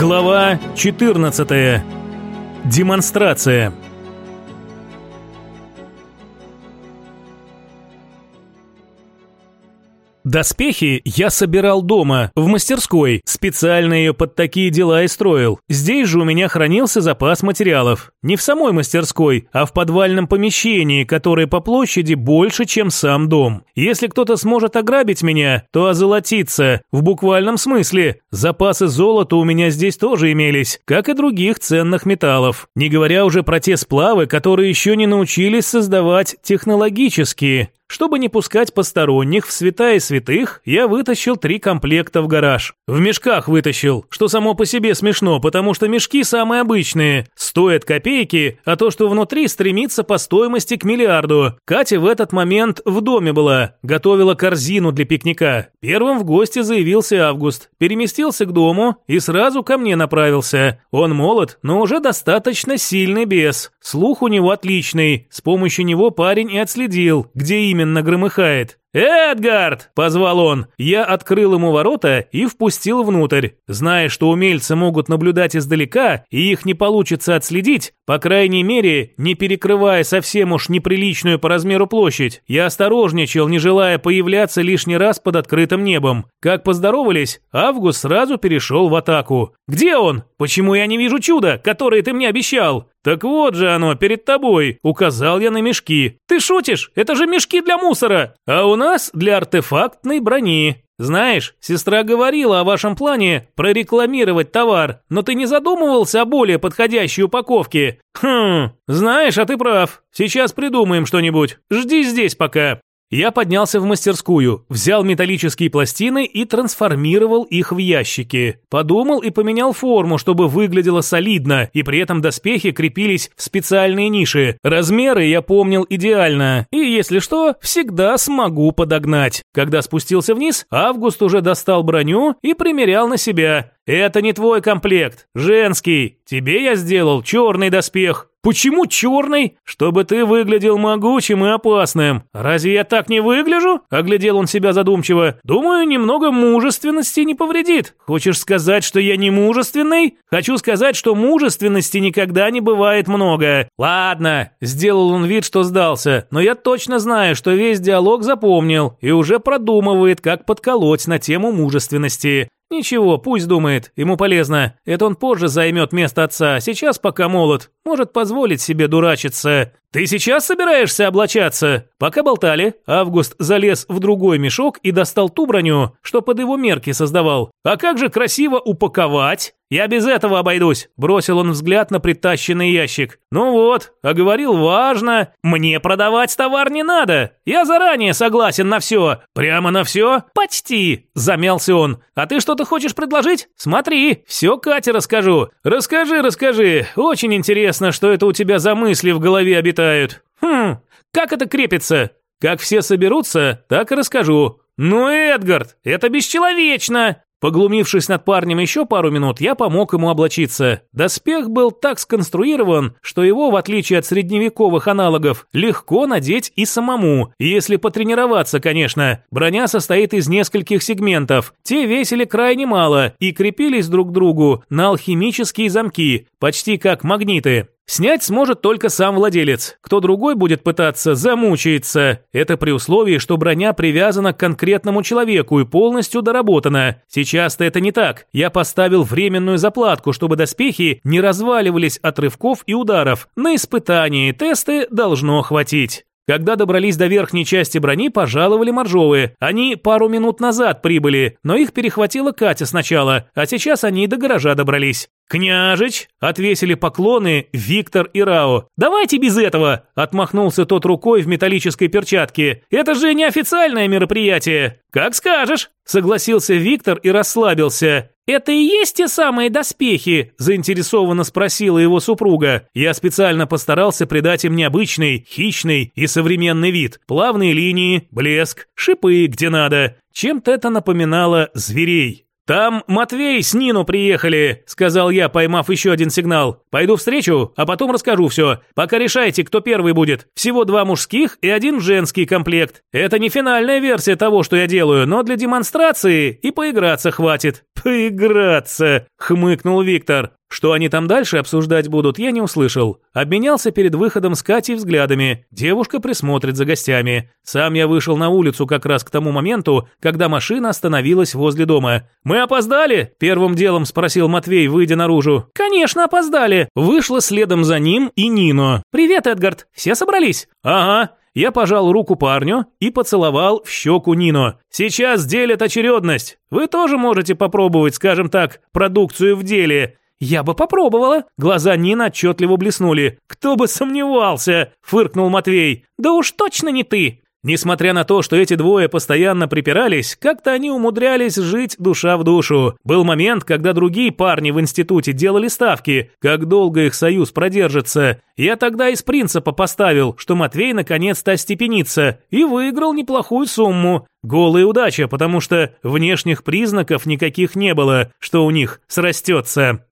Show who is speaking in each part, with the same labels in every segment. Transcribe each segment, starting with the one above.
Speaker 1: Глава 14. Демонстрация. Доспехи я собирал дома, в мастерской, специально ее под такие дела и строил. Здесь же у меня хранился запас материалов. Не в самой мастерской, а в подвальном помещении, которое по площади больше, чем сам дом. Если кто-то сможет ограбить меня, то озолотиться, в буквальном смысле. Запасы золота у меня здесь тоже имелись, как и других ценных металлов. Не говоря уже про те сплавы, которые еще не научились создавать технологические. Чтобы не пускать посторонних в святая святых, я вытащил три комплекта в гараж. В мешках вытащил, что само по себе смешно, потому что мешки самые обычные, стоят копейки, а то, что внутри, стремится по стоимости к миллиарду. Катя в этот момент в доме была, готовила корзину для пикника. Первым в гости заявился Август, переместился к дому и сразу ко мне направился. Он молод, но уже достаточно сильный бес. Слух у него отличный, с помощью него парень и отследил, где именно громыхает. «Эдгард!» – позвал он. Я открыл ему ворота и впустил внутрь. Зная, что умельцы могут наблюдать издалека и их не получится отследить, по крайней мере, не перекрывая совсем уж неприличную по размеру площадь, я осторожничал, не желая появляться лишний раз под открытым небом. Как поздоровались, Август сразу перешел в атаку. «Где он? Почему я не вижу чуда, которое ты мне обещал?» «Так вот же оно, перед тобой», – указал я на мешки. «Ты шутишь? Это же мешки для мусора! А у нас для артефактной брони. Знаешь, сестра говорила о вашем плане прорекламировать товар, но ты не задумывался о более подходящей упаковке? Хм, знаешь, а ты прав. Сейчас придумаем что-нибудь. Жди здесь пока. Я поднялся в мастерскую, взял металлические пластины и трансформировал их в ящики. Подумал и поменял форму, чтобы выглядело солидно, и при этом доспехи крепились в специальные ниши. Размеры я помнил идеально, и если что, всегда смогу подогнать. Когда спустился вниз, Август уже достал броню и примерял на себя. «Это не твой комплект, женский. Тебе я сделал черный доспех. Почему черный? Чтобы ты выглядел могучим и опасным. Разве я так не выгляжу? Оглядел он себя задумчиво. Думаю, немного мужественности не повредит. Хочешь сказать, что я не мужественный? Хочу сказать, что мужественности никогда не бывает много. Ладно, сделал он вид, что сдался, но я точно знаю, что весь диалог запомнил и уже продумывает, как подколоть на тему мужественности. Ничего, пусть думает, ему полезно. Это он позже займет место отца, сейчас пока молод, может позволить себе дурачиться. «Ты сейчас собираешься облачаться?» Пока болтали, Август залез в другой мешок и достал ту броню, что под его мерки создавал. «А как же красиво упаковать?» «Я без этого обойдусь», – бросил он взгляд на притащенный ящик. «Ну вот, а говорил важно. Мне продавать товар не надо. Я заранее согласен на все». «Прямо на все?» «Почти», – замялся он. «А ты что-то хочешь предложить? Смотри, все Кате расскажу». «Расскажи, расскажи. Очень интересно, что это у тебя за мысли в голове обитают летают. Хм, как это крепится? Как все соберутся, так и расскажу. Ну, Эдгард, это бесчеловечно. Поглумившись над парнем еще пару минут, я помог ему облачиться. Доспех был так сконструирован, что его, в отличие от средневековых аналогов, легко надеть и самому, если потренироваться, конечно. Броня состоит из нескольких сегментов. Те весили крайне мало и крепились друг к другу на алхимические замки, почти как магниты. Снять сможет только сам владелец. Кто другой будет пытаться, замучается. Это при условии, что броня привязана к конкретному человеку и полностью доработана. Сейчас-то это не так. Я поставил временную заплатку, чтобы доспехи не разваливались от рывков и ударов. На испытания и тесты должно хватить. Когда добрались до верхней части брони, пожаловали моржовые. Они пару минут назад прибыли, но их перехватила Катя сначала, а сейчас они до гаража добрались. «Княжич!» – отвесили поклоны Виктор и Рао. «Давайте без этого!» – отмахнулся тот рукой в металлической перчатке. «Это же неофициальное мероприятие!» «Как скажешь!» – согласился Виктор и расслабился. «Это и есть те самые доспехи?» – заинтересованно спросила его супруга. Я специально постарался придать им необычный, хищный и современный вид. Плавные линии, блеск, шипы где надо. Чем-то это напоминало зверей. «Там Матвей с Нино приехали», – сказал я, поймав еще один сигнал. «Пойду встречу, а потом расскажу все. Пока решайте, кто первый будет. Всего два мужских и один женский комплект. Это не финальная версия того, что я делаю, но для демонстрации и поиграться хватит». «Поиграться», – хмыкнул Виктор. Что они там дальше обсуждать будут, я не услышал. Обменялся перед выходом с Катей взглядами. Девушка присмотрит за гостями. Сам я вышел на улицу как раз к тому моменту, когда машина остановилась возле дома. «Мы опоздали?» – первым делом спросил Матвей, выйдя наружу. «Конечно, опоздали!» Вышла следом за ним и Нино. «Привет, Эдгард! Все собрались?» «Ага, я пожал руку парню и поцеловал в щеку Нино. «Сейчас делят очередность. Вы тоже можете попробовать, скажем так, продукцию в деле. «Я бы попробовала». Глаза Нины отчетливо блеснули. «Кто бы сомневался!» – фыркнул Матвей. «Да уж точно не ты!» Несмотря на то, что эти двое постоянно припирались, как-то они умудрялись жить душа в душу. Был момент, когда другие парни в институте делали ставки, как долго их союз продержится. Я тогда из принципа поставил, что Матвей наконец-то остепенится, и выиграл неплохую сумму. Голая удача, потому что внешних признаков никаких не было, что у них срастется.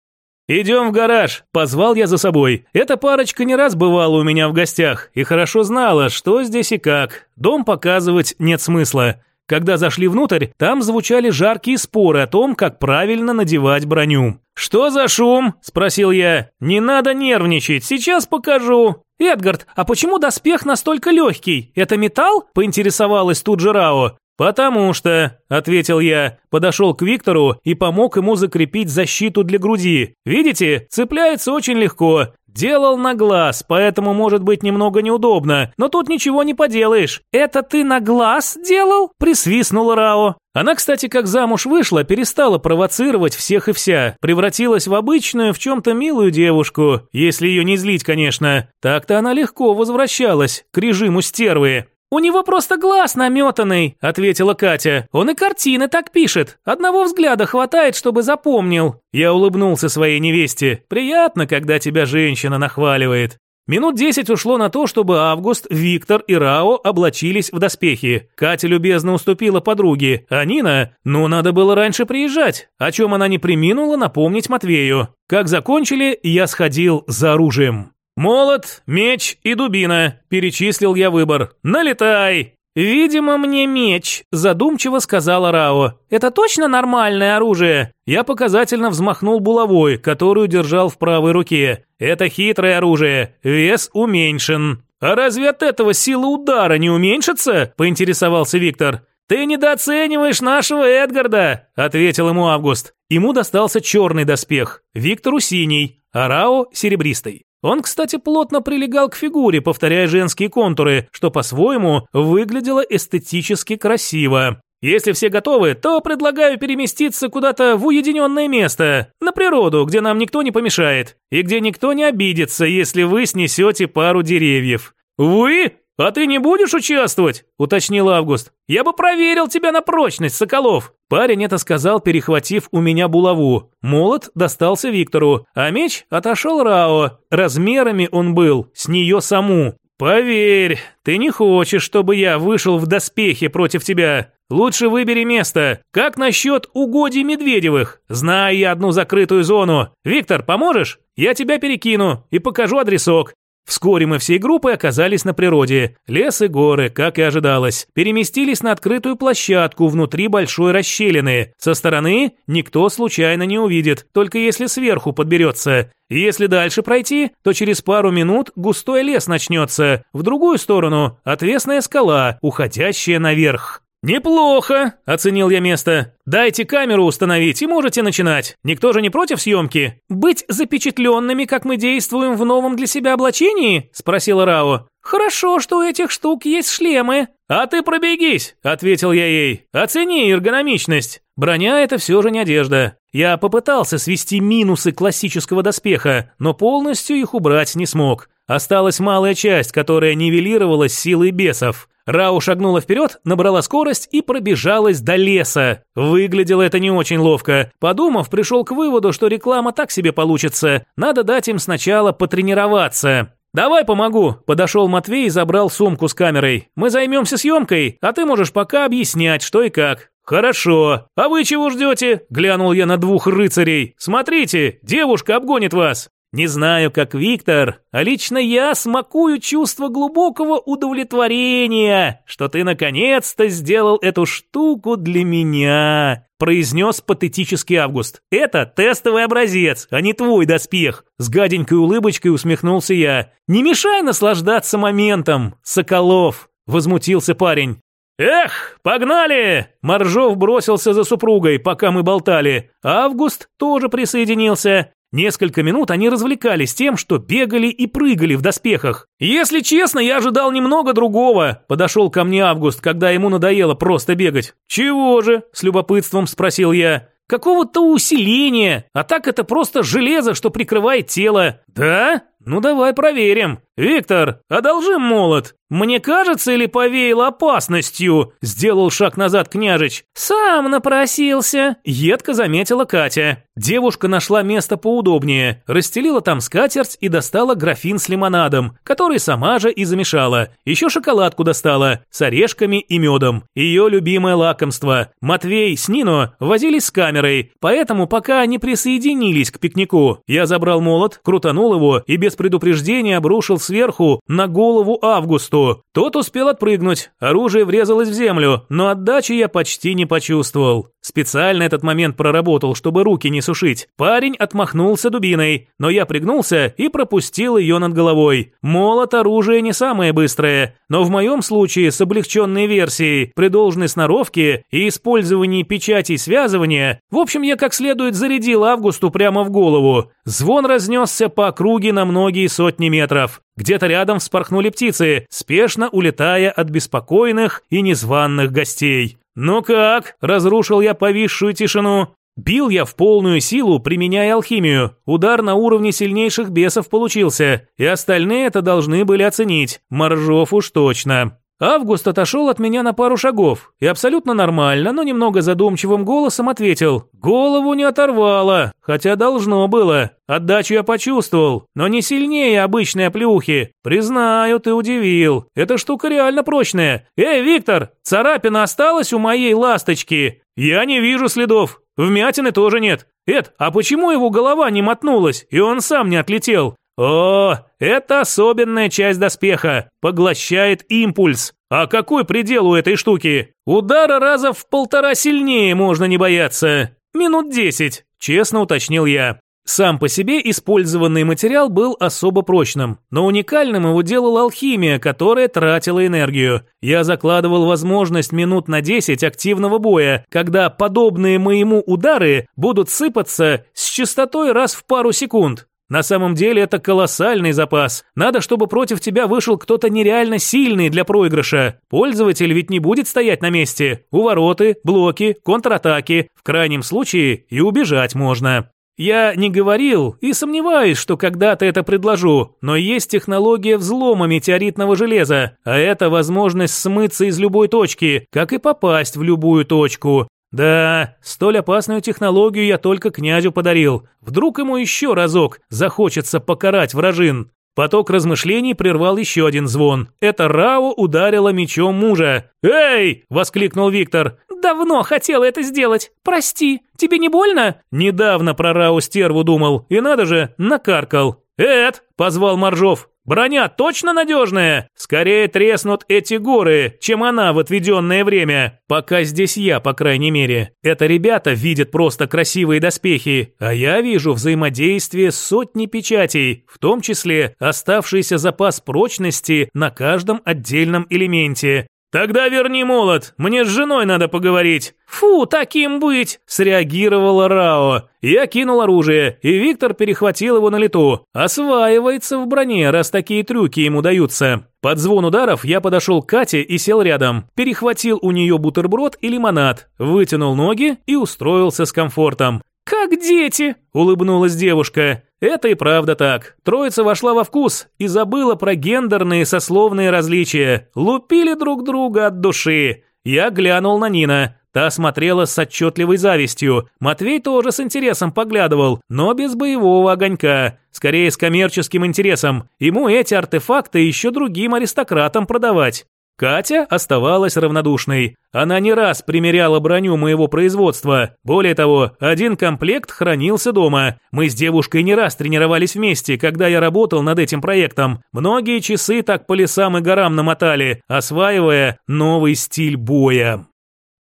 Speaker 1: «Идем в гараж», – позвал я за собой. Эта парочка не раз бывала у меня в гостях и хорошо знала, что здесь и как. Дом показывать нет смысла. Когда зашли внутрь, там звучали жаркие споры о том, как правильно надевать броню. «Что за шум?» – спросил я. «Не надо нервничать, сейчас покажу». «Эдгард, а почему доспех настолько легкий? Это металл?» – поинтересовалась тут же Рао. «Потому что», – ответил я, подошел к Виктору и помог ему закрепить защиту для груди. «Видите, цепляется очень легко. Делал на глаз, поэтому может быть немного неудобно, но тут ничего не поделаешь». «Это ты на глаз делал?» – присвистнула Рао. Она, кстати, как замуж вышла, перестала провоцировать всех и вся, превратилась в обычную, в чем-то милую девушку, если ее не злить, конечно. Так-то она легко возвращалась к режиму стервы. «У него просто глаз наметанный», – ответила Катя. «Он и картины так пишет. Одного взгляда хватает, чтобы запомнил». Я улыбнулся своей невесте. «Приятно, когда тебя женщина нахваливает». Минут десять ушло на то, чтобы Август, Виктор и Рао облачились в доспехи. Катя любезно уступила подруге, а Нина, ну надо было раньше приезжать, о чем она не приминула напомнить Матвею. Как закончили, я сходил за оружием. «Молот, меч и дубина», – перечислил я выбор. «Налетай!» «Видимо, мне меч», – задумчиво сказала Рао. «Это точно нормальное оружие?» Я показательно взмахнул булавой, которую держал в правой руке. «Это хитрое оружие, вес уменьшен». «А разве от этого сила удара не уменьшится?» – поинтересовался Виктор. «Ты недооцениваешь нашего Эдгарда», – ответил ему Август. Ему достался черный доспех, Виктору синий, а Рао – серебристый. Он, кстати, плотно прилегал к фигуре, повторяя женские контуры, что по-своему выглядело эстетически красиво. Если все готовы, то предлагаю переместиться куда-то в уединенное место, на природу, где нам никто не помешает, и где никто не обидится, если вы снесете пару деревьев. Вы? «А ты не будешь участвовать?» – уточнил Август. «Я бы проверил тебя на прочность, Соколов!» Парень это сказал, перехватив у меня булаву. Молот достался Виктору, а меч отошел Рао. Размерами он был с нее саму. «Поверь, ты не хочешь, чтобы я вышел в доспехи против тебя. Лучше выбери место. Как насчет угодий Медведевых? Знаю я одну закрытую зону. Виктор, поможешь? Я тебя перекину и покажу адресок. Вскоре мы всей группой оказались на природе. Лес и горы, как и ожидалось, переместились на открытую площадку внутри большой расщелины. Со стороны никто случайно не увидит, только если сверху подберется. Если дальше пройти, то через пару минут густой лес начнется. В другую сторону – отвесная скала, уходящая наверх. «Неплохо», – оценил я место. «Дайте камеру установить и можете начинать. Никто же не против съемки?» «Быть запечатленными, как мы действуем в новом для себя облачении?» – спросила Рао. «Хорошо, что у этих штук есть шлемы». «А ты пробегись», – ответил я ей. «Оцени эргономичность». Броня – это все же не одежда. Я попытался свести минусы классического доспеха, но полностью их убрать не смог. Осталась малая часть, которая нивелировалась силой бесов. Рау шагнула вперед, набрала скорость и пробежалась до леса. Выглядело это не очень ловко. Подумав, пришел к выводу, что реклама так себе получится. Надо дать им сначала потренироваться. «Давай помогу», – подошел Матвей и забрал сумку с камерой. «Мы займемся съемкой, а ты можешь пока объяснять, что и как». «Хорошо. А вы чего ждете?» – глянул я на двух рыцарей. «Смотрите, девушка обгонит вас». Не знаю, как Виктор, а лично я смакую чувство глубокого удовлетворения, что ты наконец-то сделал эту штуку для меня, произнес патетический Август. Это тестовый образец, а не твой доспех. С гаденькой улыбочкой усмехнулся я. Не мешай наслаждаться моментом, Соколов, возмутился парень. «Эх, погнали!» Моржов бросился за супругой, пока мы болтали. Август тоже присоединился. Несколько минут они развлекались тем, что бегали и прыгали в доспехах. «Если честно, я ожидал немного другого», – подошел ко мне Август, когда ему надоело просто бегать. «Чего же?» – с любопытством спросил я. «Какого-то усиления, а так это просто железо, что прикрывает тело». «Да? Ну давай проверим. Виктор, одолжим молот». «Мне кажется, или повеяло опасностью?» – сделал шаг назад княжич. «Сам напросился», – едко заметила Катя. Девушка нашла место поудобнее, расстелила там скатерть и достала графин с лимонадом, который сама же и замешала. Еще шоколадку достала, с орешками и медом. Ее любимое лакомство. Матвей с Нино возились с камерой, поэтому пока не присоединились к пикнику. Я забрал молот, крутанул его и без предупреждения обрушил сверху на голову Августу. Тот успел отпрыгнуть, оружие врезалось в землю, но отдачи я почти не почувствовал. Специально этот момент проработал, чтобы руки не сушить. Парень отмахнулся дубиной, но я пригнулся и пропустил ее над головой. Молот оружие не самое быстрое, но в моем случае с облегченной версией, при должной сноровке и использовании печатей связывания, в общем, я как следует зарядил Августу прямо в голову. Звон разнесся по округе на многие сотни метров. Где-то рядом вспорхнули птицы, спешно улетая от беспокойных и незваных гостей. «Ну как?» – разрушил я повисшую тишину. Бил я в полную силу, применяя алхимию. Удар на уровне сильнейших бесов получился, и остальные это должны были оценить. Моржов уж точно. Август отошел от меня на пару шагов и абсолютно нормально, но немного задумчивым голосом ответил. «Голову не оторвало, хотя должно было. Отдачу я почувствовал, но не сильнее обычной оплюхи. Признаю, ты удивил. Эта штука реально прочная. Эй, Виктор, царапина осталась у моей ласточки? Я не вижу следов. Вмятины тоже нет. Эд, а почему его голова не мотнулась, и он сам не отлетел? О, это особенная часть доспеха. Поглощает импульс. А какой предел у этой штуки? Удара раза в полтора сильнее можно не бояться. Минут десять, честно уточнил я. Сам по себе использованный материал был особо прочным, но уникальным его делала алхимия, которая тратила энергию. Я закладывал возможность минут на 10 активного боя, когда подобные моему удары будут сыпаться с частотой раз в пару секунд. На самом деле это колоссальный запас. Надо, чтобы против тебя вышел кто-то нереально сильный для проигрыша. Пользователь ведь не будет стоять на месте. Увороты, блоки, контратаки. В крайнем случае и убежать можно. Я не говорил и сомневаюсь, что когда-то это предложу, но есть технология взлома метеоритного железа, а это возможность смыться из любой точки, как и попасть в любую точку. Да, столь опасную технологию я только князю подарил. Вдруг ему еще разок захочется покарать вражин. Поток размышлений прервал еще один звон. Это Рао ударила мечом мужа. «Эй!» – воскликнул Виктор. «Давно хотела это сделать. Прости, тебе не больно?» Недавно про Рао стерву думал. И надо же, накаркал. «Эд!» – позвал Моржов. Броня точно надежная? Скорее треснут эти горы, чем она в отведенное время. Пока здесь я, по крайней мере. Это ребята видят просто красивые доспехи, а я вижу взаимодействие сотни печатей, в том числе оставшийся запас прочности на каждом отдельном элементе. «Тогда верни молот, мне с женой надо поговорить». «Фу, таким быть!» – среагировала Рао. Я кинул оружие, и Виктор перехватил его на лету. Осваивается в броне, раз такие трюки ему даются. Под звон ударов я подошел к Кате и сел рядом. Перехватил у нее бутерброд и лимонад, вытянул ноги и устроился с комфортом. «Как дети!» – улыбнулась девушка. Это и правда так. Троица вошла во вкус и забыла про гендерные сословные различия. Лупили друг друга от души. Я глянул на Нина. Та смотрела с отчетливой завистью. Матвей тоже с интересом поглядывал, но без боевого огонька. Скорее с коммерческим интересом. Ему эти артефакты еще другим аристократам продавать. Катя оставалась равнодушной. Она не раз примеряла броню моего производства. Более того, один комплект хранился дома. Мы с девушкой не раз тренировались вместе, когда я работал над этим проектом. Многие часы так по лесам и горам намотали, осваивая новый стиль боя.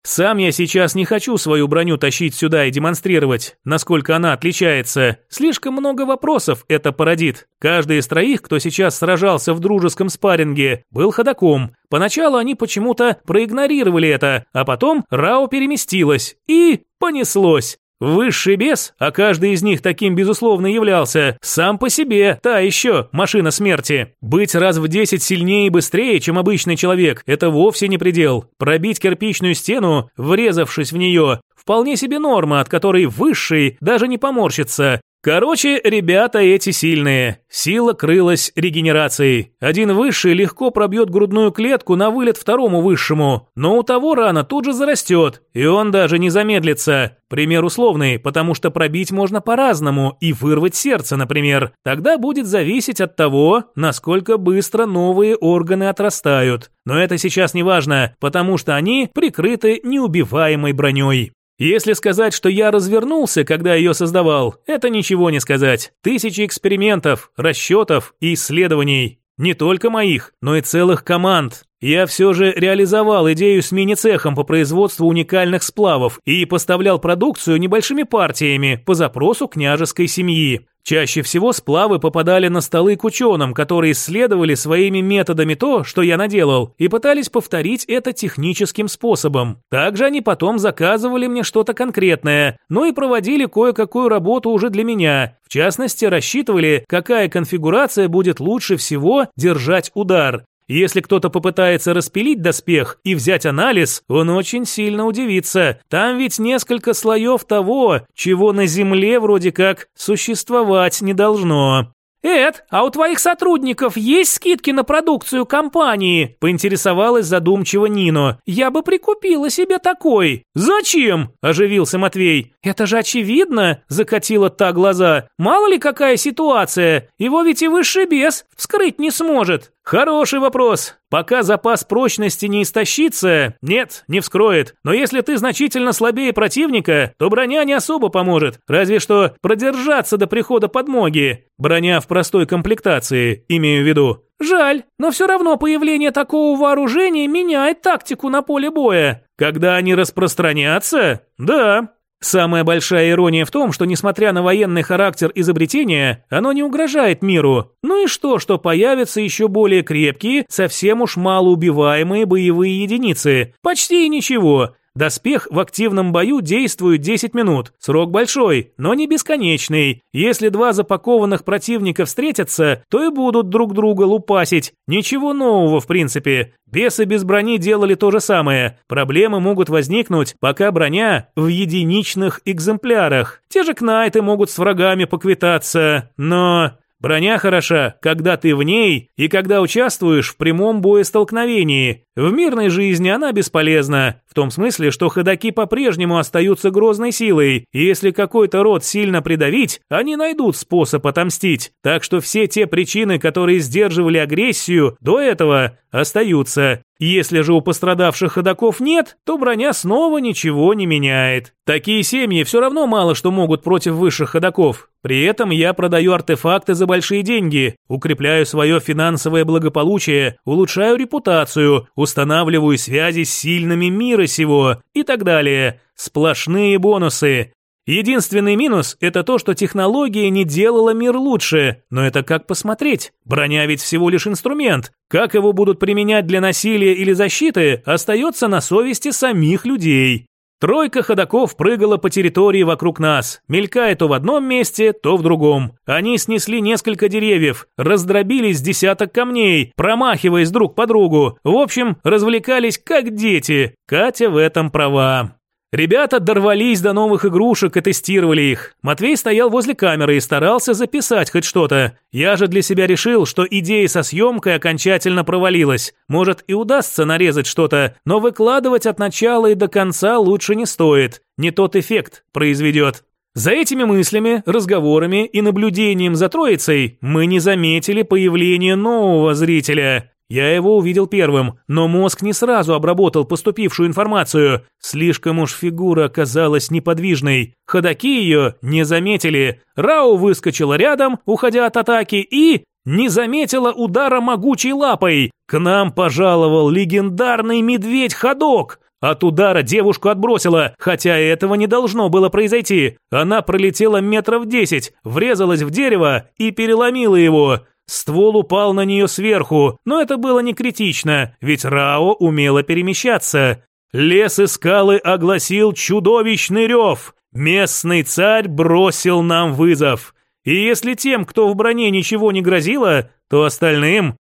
Speaker 1: Сам я сейчас не хочу свою броню тащить сюда и демонстрировать, насколько она отличается. Слишком много вопросов это породит. Каждый из троих, кто сейчас сражался в дружеском спарринге, был ходаком. Поначалу они почему-то проигнорировали это, а потом Рао переместилась и понеслось. Высший бес, а каждый из них таким безусловно являлся, сам по себе та еще машина смерти. Быть раз в десять сильнее и быстрее, чем обычный человек, это вовсе не предел. Пробить кирпичную стену, врезавшись в нее, вполне себе норма, от которой высший даже не поморщится. Короче, ребята эти сильные. Сила крылась регенерацией. Один высший легко пробьет грудную клетку на вылет второму высшему, но у того рана тут же зарастет, и он даже не замедлится. Пример условный, потому что пробить можно по-разному и вырвать сердце, например. Тогда будет зависеть от того, насколько быстро новые органы отрастают. Но это сейчас не важно, потому что они прикрыты неубиваемой броней. Если сказать, что я развернулся, когда ее создавал, это ничего не сказать. Тысячи экспериментов, расчетов и исследований. Не только моих, но и целых команд. Я все же реализовал идею с мини-цехом по производству уникальных сплавов и поставлял продукцию небольшими партиями по запросу княжеской семьи. Чаще всего сплавы попадали на столы к ученым, которые исследовали своими методами то, что я наделал, и пытались повторить это техническим способом. Также они потом заказывали мне что-то конкретное, ну и проводили кое-какую работу уже для меня. В частности, рассчитывали, какая конфигурация будет лучше всего держать удар. Если кто-то попытается распилить доспех и взять анализ, он очень сильно удивится. Там ведь несколько слоев того, чего на Земле вроде как существовать не должно.
Speaker 2: «Эд, а у твоих сотрудников есть скидки на продукцию компании?» – поинтересовалась задумчиво Нино. «Я бы прикупила себе такой».
Speaker 1: «Зачем?» – оживился Матвей.
Speaker 2: «Это же очевидно!» – закатила та глаза. «Мало ли какая ситуация, его ведь и высший бес вскрыть не сможет».
Speaker 1: Хороший вопрос. Пока запас прочности не истощится, нет, не вскроет. Но если ты значительно слабее противника, то броня не особо поможет. Разве что продержаться до прихода подмоги. Броня в простой комплектации, имею в виду.
Speaker 2: Жаль, но все равно появление такого вооружения меняет тактику на поле боя.
Speaker 1: Когда они распространятся? Да, Самая большая ирония в том, что несмотря на военный характер изобретения, оно не угрожает миру. Ну и что, что появятся еще более крепкие, совсем уж малоубиваемые боевые единицы? Почти ничего. Доспех в активном бою действует 10 минут. Срок большой, но не бесконечный. Если два запакованных противника встретятся, то и будут друг друга лупасить. Ничего нового в принципе. Бесы без брони делали то же самое. Проблемы могут возникнуть, пока броня в единичных экземплярах. Те же кнайты могут с врагами поквитаться, но... Броня хороша, когда ты в ней и когда участвуешь в прямом боестолкновении. В мирной жизни она бесполезна, в том смысле, что ходаки по-прежнему остаются грозной силой, и если какой-то род сильно придавить, они найдут способ отомстить. Так что все те причины, которые сдерживали агрессию до этого, остаются. Если же у пострадавших ходаков нет, то броня снова ничего не меняет. Такие семьи все равно мало что могут против высших ходаков. При этом я продаю артефакты за большие деньги, укрепляю свое финансовое благополучие, улучшаю репутацию, устанавливаю связи с сильными мира сего и так далее. Сплошные бонусы. Единственный минус – это то, что технология не делала мир лучше, но это как посмотреть. Броня ведь всего лишь инструмент. Как его будут применять для насилия или защиты, остается на совести самих людей. Тройка ходаков прыгала по территории вокруг нас, мелькая то в одном месте, то в другом. Они снесли несколько деревьев, раздробились десяток камней, промахиваясь друг по другу. В общем, развлекались как дети. Катя в этом права. Ребята дорвались до новых игрушек и тестировали их. Матвей стоял возле камеры и старался записать хоть что-то. Я же для себя решил, что идея со съемкой окончательно провалилась. Может и удастся нарезать что-то, но выкладывать от начала и до конца лучше не стоит. Не тот эффект произведет. За этими мыслями, разговорами и наблюдением за троицей мы не заметили появления нового зрителя. Я его увидел первым, но мозг не сразу обработал поступившую информацию. Слишком уж фигура оказалась неподвижной. Ходаки ее не заметили. Рау выскочила рядом, уходя от атаки, и не заметила удара могучей лапой. К нам пожаловал легендарный медведь-ходок. От удара девушку отбросило, хотя этого не должно было произойти. Она пролетела метров десять, врезалась в дерево и переломила его. Ствол упал на нее сверху, но это было не критично, ведь Рао умела перемещаться. Лес и скалы огласил чудовищный рев. Местный царь бросил нам вызов. И если тем, кто в броне ничего не грозило, то остальным...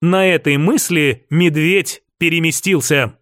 Speaker 1: На этой мысли медведь переместился.